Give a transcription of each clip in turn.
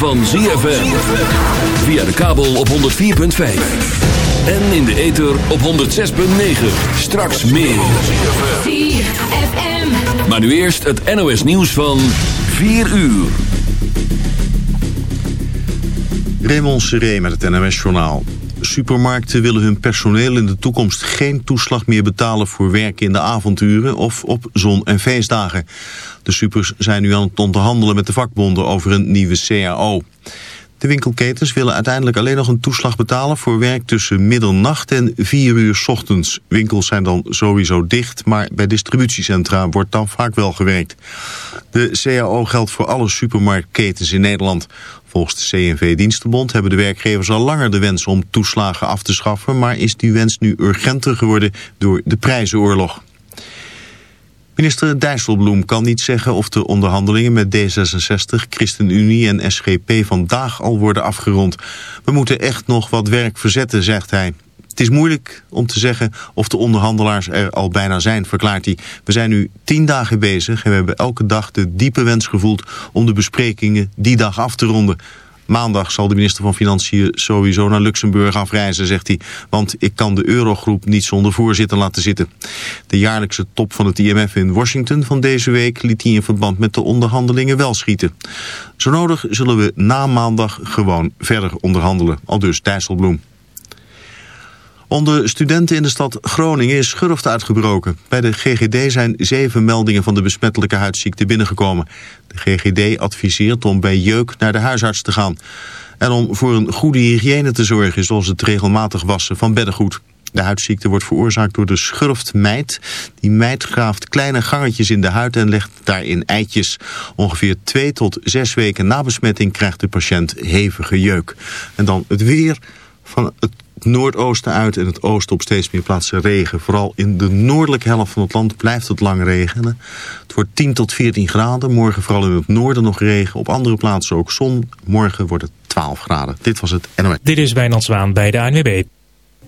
van ZFM. Via de kabel op 104.5. En in de ether op 106.9. Straks meer. Maar nu eerst het NOS nieuws van 4 uur. Raymond Seré met het NOS-journaal. Supermarkten willen hun personeel in de toekomst geen toeslag meer betalen voor werk in de avonturen of op zon- en feestdagen. De supers zijn nu aan het onderhandelen met de vakbonden over een nieuwe CAO. De winkelketens willen uiteindelijk alleen nog een toeslag betalen voor werk tussen middernacht en 4 uur ochtends. Winkels zijn dan sowieso dicht, maar bij distributiecentra wordt dan vaak wel gewerkt. De CAO geldt voor alle supermarktketens in Nederland. Volgens de CNV-Dienstenbond hebben de werkgevers al langer de wens om toeslagen af te schaffen, maar is die wens nu urgenter geworden door de prijzenoorlog. Minister Dijsselbloem kan niet zeggen of de onderhandelingen met D66, ChristenUnie en SGP vandaag al worden afgerond. We moeten echt nog wat werk verzetten, zegt hij. Het is moeilijk om te zeggen of de onderhandelaars er al bijna zijn, verklaart hij. We zijn nu tien dagen bezig en we hebben elke dag de diepe wens gevoeld om de besprekingen die dag af te ronden. Maandag zal de minister van Financiën sowieso naar Luxemburg afreizen, zegt hij. Want ik kan de eurogroep niet zonder voorzitter laten zitten. De jaarlijkse top van het IMF in Washington van deze week liet hij in verband met de onderhandelingen wel schieten. Zo nodig zullen we na maandag gewoon verder onderhandelen. Al dus Dijsselbloem. Onder studenten in de stad Groningen is schurft uitgebroken. Bij de GGD zijn zeven meldingen van de besmettelijke huidziekte binnengekomen. De GGD adviseert om bij jeuk naar de huisarts te gaan. En om voor een goede hygiëne te zorgen, zoals het regelmatig wassen van beddengoed. De huidziekte wordt veroorzaakt door de schurftmijt. Die mijt graaft kleine gangetjes in de huid en legt daarin eitjes. Ongeveer twee tot zes weken na besmetting krijgt de patiënt hevige jeuk. En dan het weer van het noordoosten uit en het oosten op steeds meer plaatsen regen. Vooral in de noordelijke helft van het land blijft het lang regenen. Het wordt 10 tot 14 graden. Morgen vooral in het noorden nog regen. Op andere plaatsen ook zon. Morgen wordt het 12 graden. Dit was het NOS. Dit is Wijnand Zwaan bij de ANWB.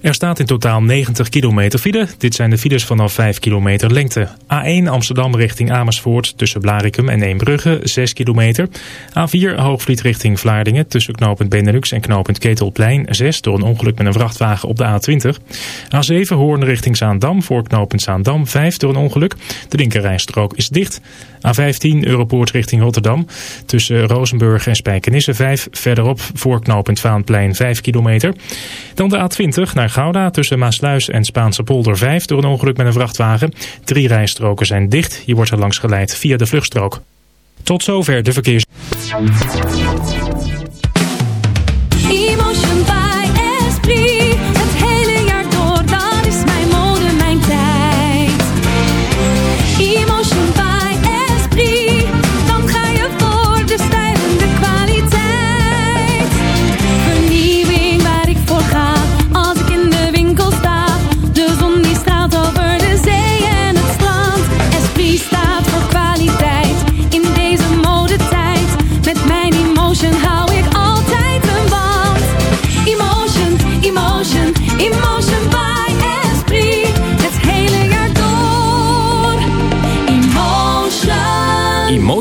Er staat in totaal 90 kilometer file. Dit zijn de files vanaf 5 kilometer lengte. A1 Amsterdam richting Amersfoort tussen Blarikum en Eembrugge 6 kilometer. A4 Hoogvliet richting Vlaardingen tussen knooppunt Benelux en knooppunt Ketelplein 6 door een ongeluk met een vrachtwagen op de A20. A7 Hoorn richting Zaandam voor knooppunt Zaandam 5 door een ongeluk. De linkerrijstrook is dicht. A15 Europoort richting Rotterdam tussen Rozenburg en Spijkenisse 5 verderop voor knooppunt Vaanplein 5 kilometer. Dan de A20 naar Gouda tussen Maasluis en Spaanse polder 5 door een ongeluk met een vrachtwagen. Drie rijstroken zijn dicht. Je wordt er langs geleid via de vluchtstrook. Tot zover de verkeers.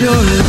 Your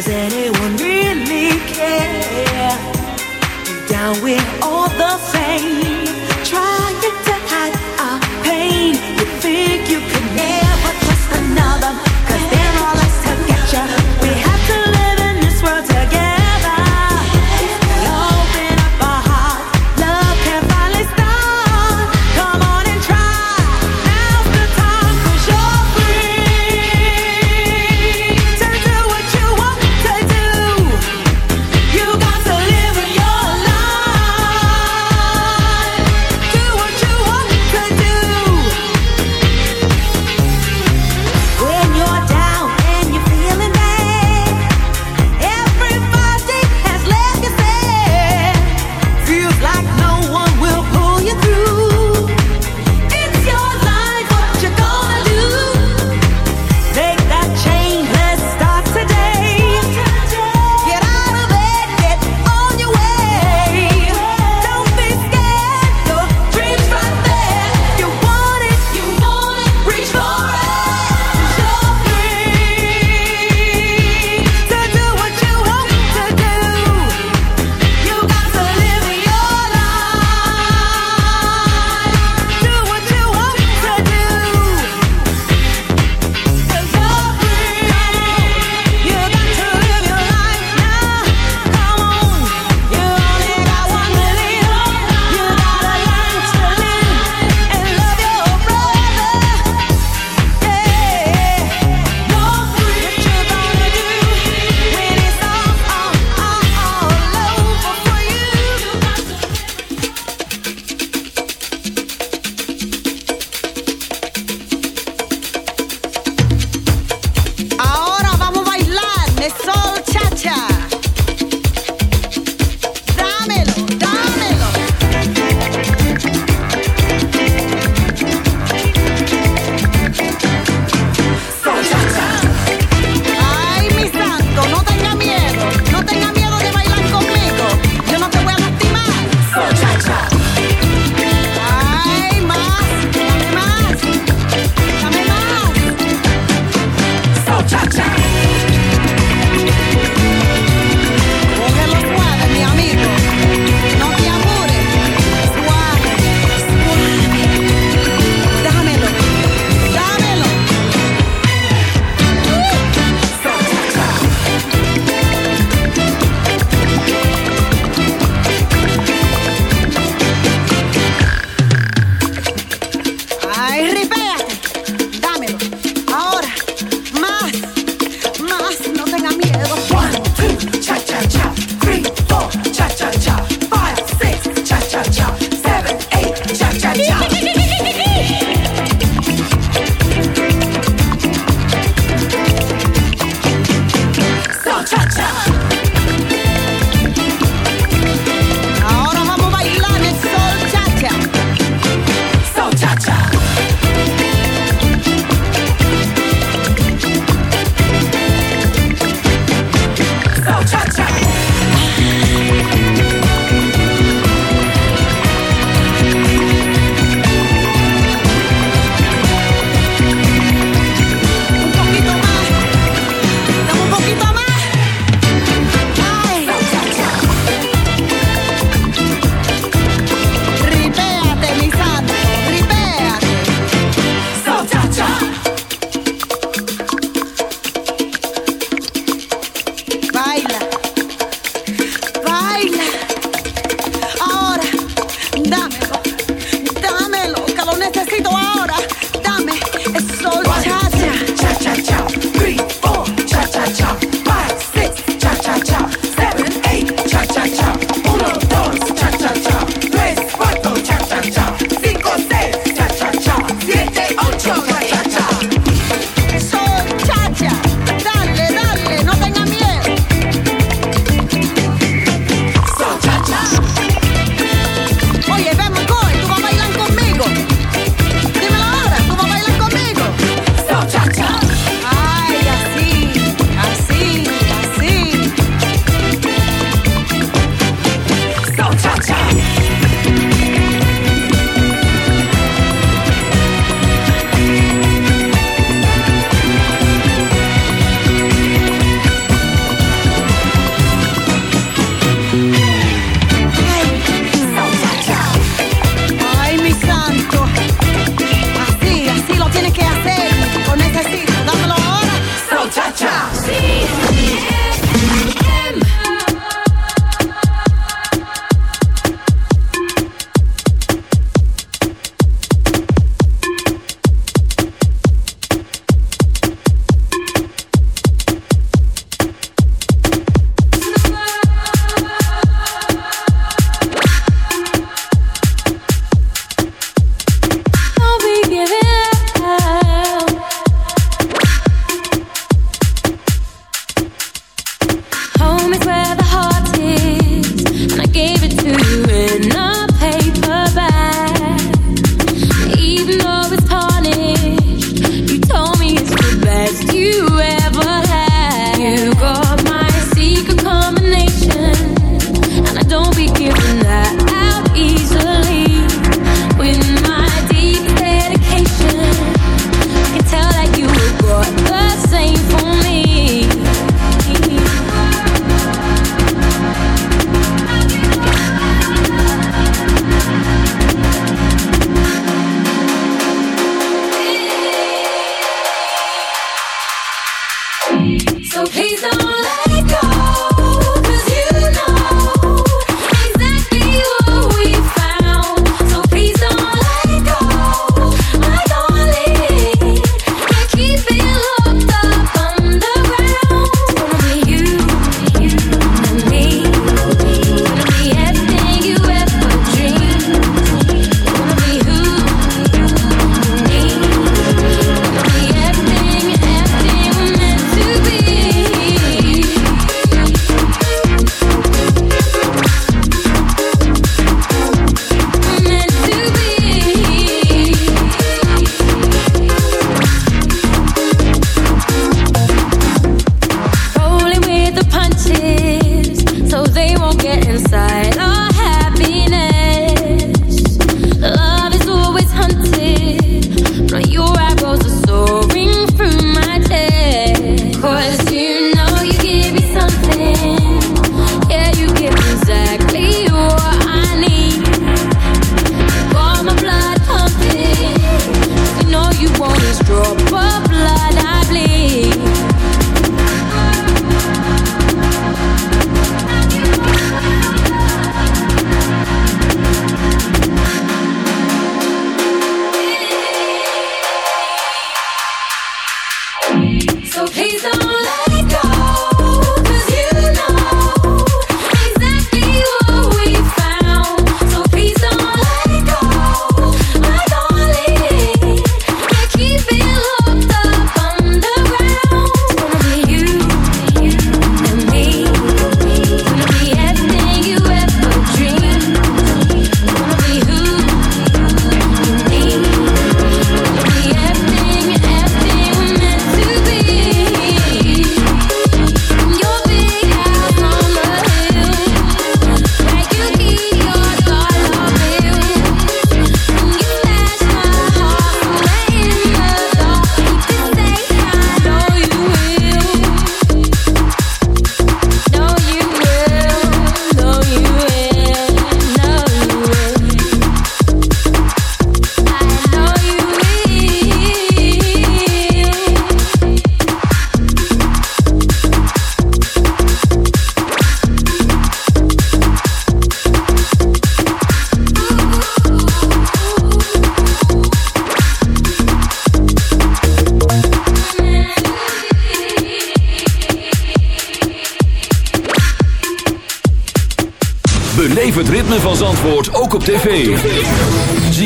Does anyone really care? Down, with all the fame.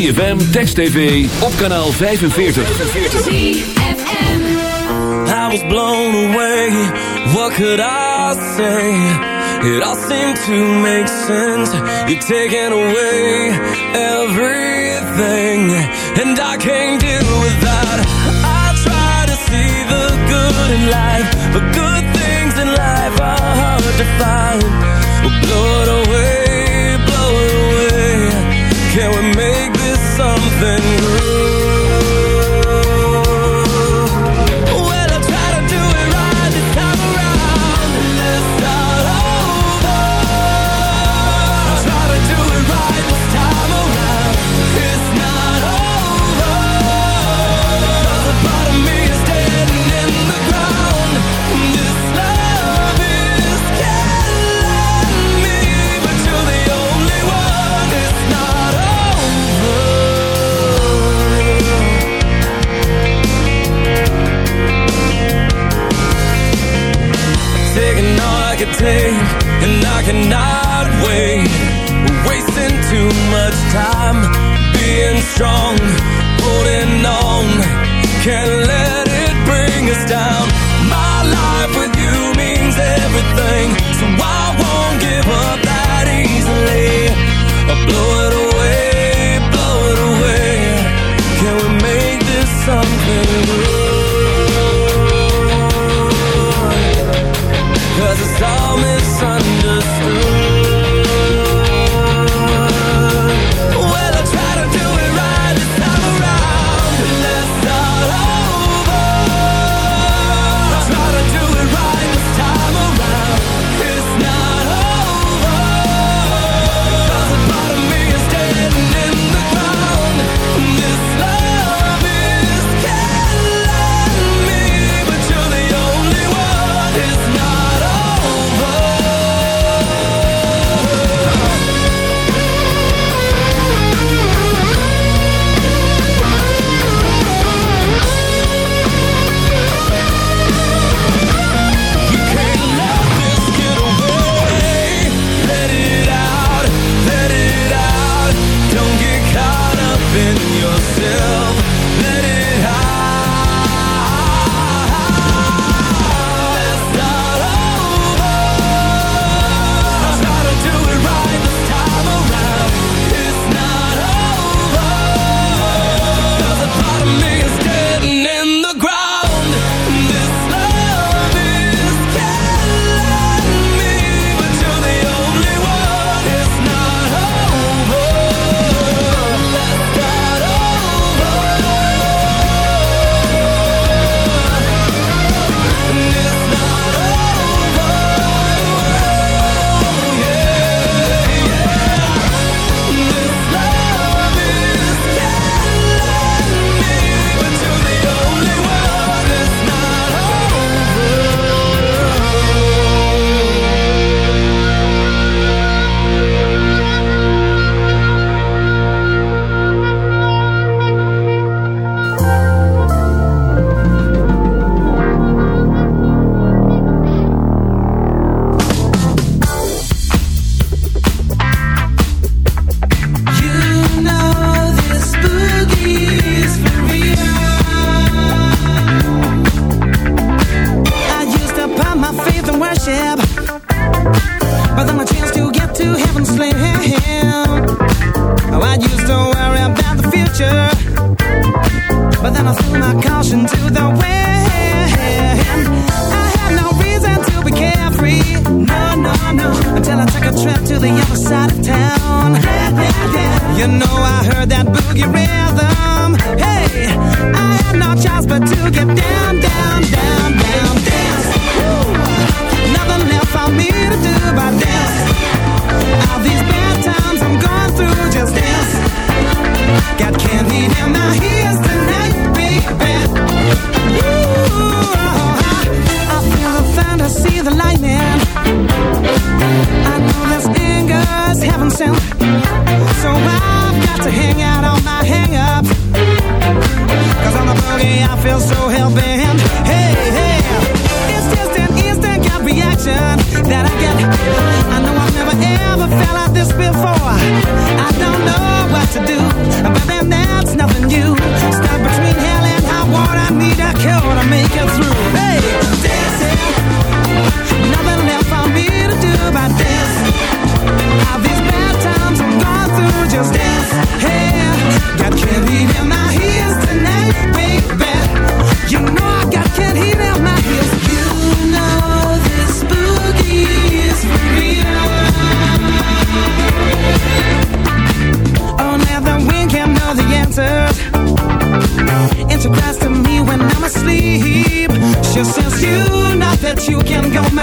ZFM Text TV op kanaal 45. I was blown away, what could I say? It all seemed to make sense. You're taking away everything. And I can't deal with that. I try to see the good in life. But good things in life are hard to find. than green. take And I cannot wait. Wasting too much time Being strong Holding on. Can't let it bring us down. My life with you means everything So I won't give up that easily. I'll blow it away, blow it away. Can we make this something real?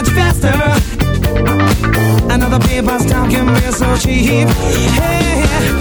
Much faster. Another paper's talking real so cheap. Hey,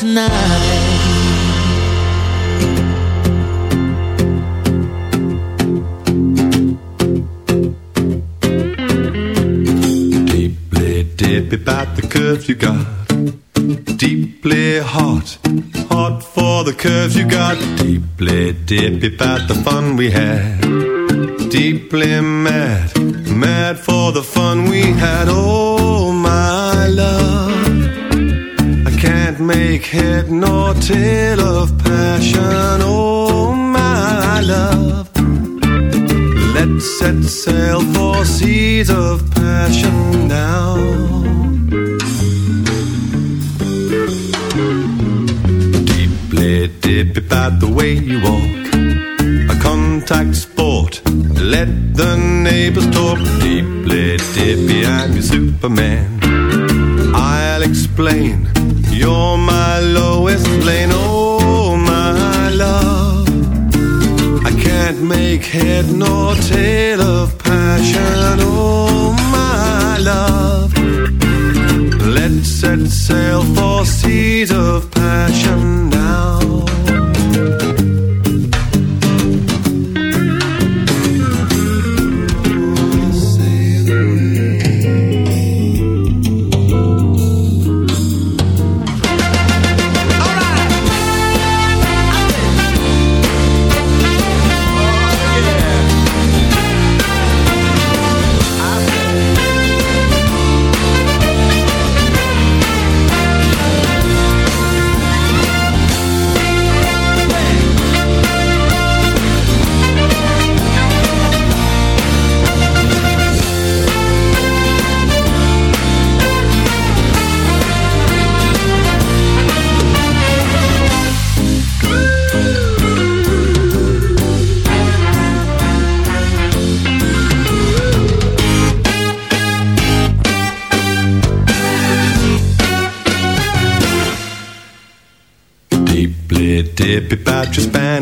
tonight. Deeply dip about the curves you got. Deeply hot, hot for the curves you got. Deeply dip about the fun we had. Deeply mad, mad for the fun we had. Oh, my love. Make head nor tail of passion. Oh, my love. Let's set sail for seas of passion now. Deeply dip about the way you walk. A contact sport. Let the neighbors talk. Deeply dippy, I'm your Superman. I'll explain. You're my lowest lane. Oh, my love. I can't make head nor tail of passion. Oh, my love. Let's set sail for seas of passion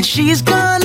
and she's gone.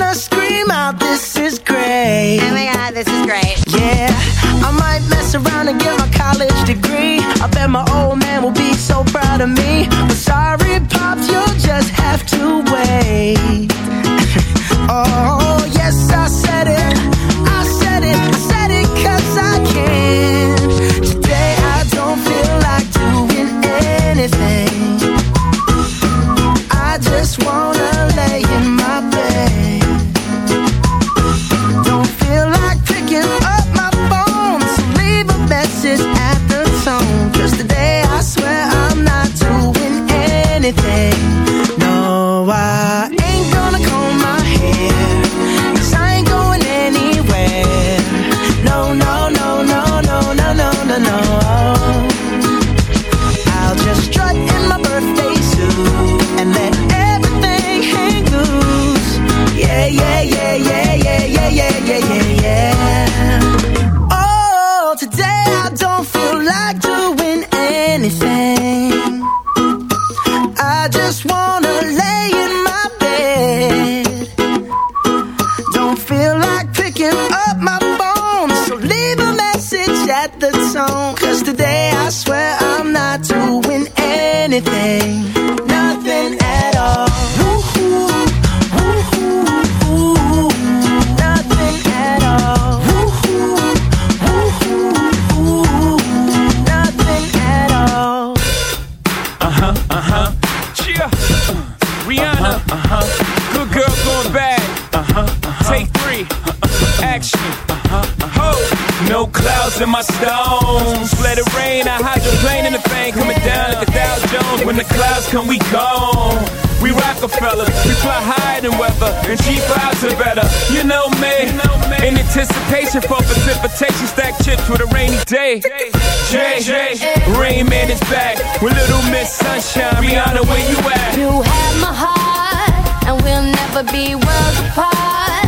J, J, J, Rain Man is back with Little Miss Sunshine. Rihanna, where you at? You have my heart, and we'll never be worlds apart.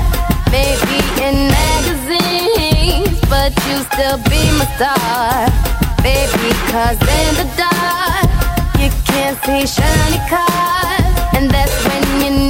Maybe in magazines, but you still be my star. Baby, cause in the dark, you can't see shiny cars, and that's when you know